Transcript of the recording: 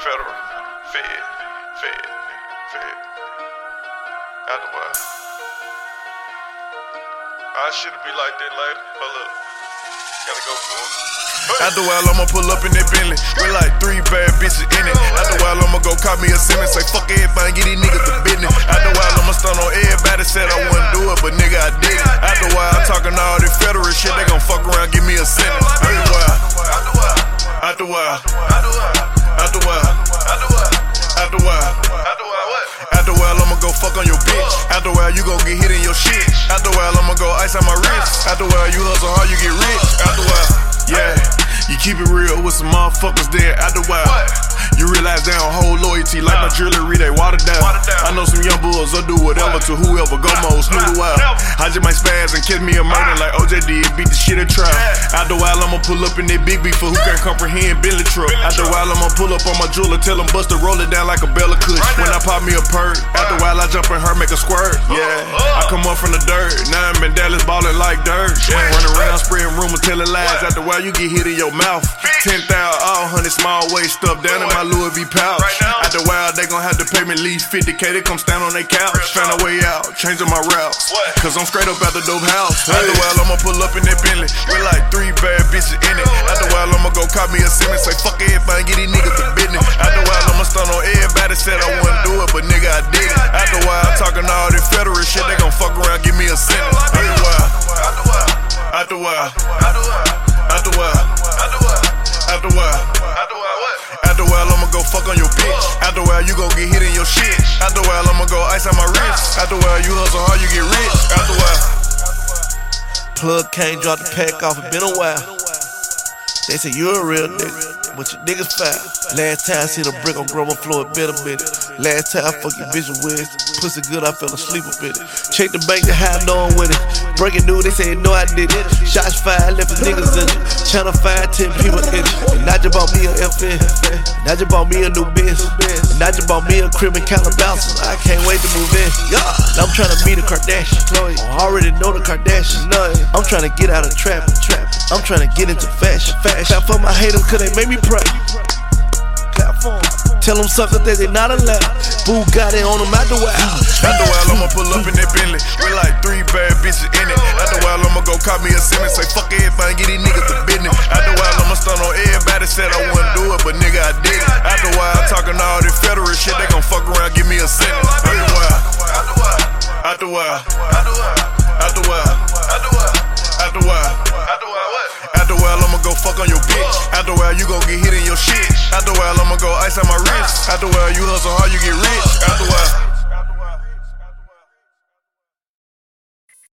Federal, Fed, Fed, Fed. Out the way. I should be like that later. Hold up. Gotta go for it. After a while, I'ma pull up in that Bentley with like three bad bitches in it. After a while, I'ma go cop me a Simmons, say fuck everything, get these niggas the business. After a while, I'ma stun on everybody, said I wouldn't do it, but nigga, I did it. After a while, I'm talking all this federal shit, they gon' fuck around, give me a sentence. After a while, after a while, after a while, after a while, after a while. After a while, I'ma go fuck on your bitch. After a while, you gon' get hit in your shit. After a while, I'ma go ice on my wrist. After a while, you hustle hard, you get rich. After a while, yeah. You keep it real with some motherfuckers there after a while. You realize they don't hold loyalty like my jewelry, they watered down. I know some young bulls will do whatever to whoever, go snoot a while. I just might spaz and kiss me a murder like OJ did, beat the shit a trial. After a while, I'ma pull up in that big beef for who can't comprehend Billy truck. After a while, I'ma pull up on my jeweler, tell him bust to roll it down like a Bella Kush. When I pop me a perk, after a while, I jump in her, make a squirt. Yeah, I come up from the dirt, now I'm in Dallas ballin' like dirt. Run around, spreading rumors, telling lies. After a while, you get hit in your mouth. 10,000, all hundred small waist stuff down in my Louis V pouch. At least 50k. They come stand on their couch. Found a way out, changing my routes. Cause I'm straight up at the dope house. After a while, I'ma pull up in that Bentley with like three bad bitches in it. After a while, I'ma go cop me a Simmons, say fuck everybody, get these niggas to business. After a while, I'ma stun on everybody, said I wouldn't do it, but nigga, I did it. After a while, talking all this federal shit, they gon' fuck around, give me a sentence. After a while, after a while, after a while, after a while, after a while. After a while, I'ma go fuck on your bitch. After a while, you gon' get hit in your shit. After a while, I'ma go ice on my wrist. After a while, you hustle hard, you get rich. After a while. Plug can't drop the pack off, it been a while. They say you a real nigga, but your niggas foul. Last time I seen a brick on grandma floor, it been. Last time I fuck your bitch with pussy good, I fell asleep a bit. Check the bank to how no I'm with it. Breaking news, they say no I did it. Shots fired, left the niggas in it. Channel 5, 10 people in it. And I just bought me a FN. And I just bought me a new. And I just bought me a crib in Calabasas. I can't wait to move in. Yeah. And I'm trying to meet a Kardashian. I already know the Kardashians. I'm trying to get out of trap. trap. I'm trying to get into fashion. fashion. Clap for my haters, cause they make me pray. Tell them suckers that they not allowed. Boo got it on them out the wild. After a while, I'ma pull up in that Bentley with like three bad bitches in it. After a while, I'ma go cop me a Simmons, say fuck everybody, get these niggas to business. After a while, I'ma stun on everybody, said I wouldn't do it, but nigga, I did it. After a while, talking all this federal shit, they gon' fuck around, give me a sentence. After a while, after a while, after a while, after a while, after while, wild. Out I'ma go fuck on your bitch. After while wild, you gon' get hit in your shit. After while I'ma go ice on my wrist. After while wild, you hustle hard, you get rich. After while.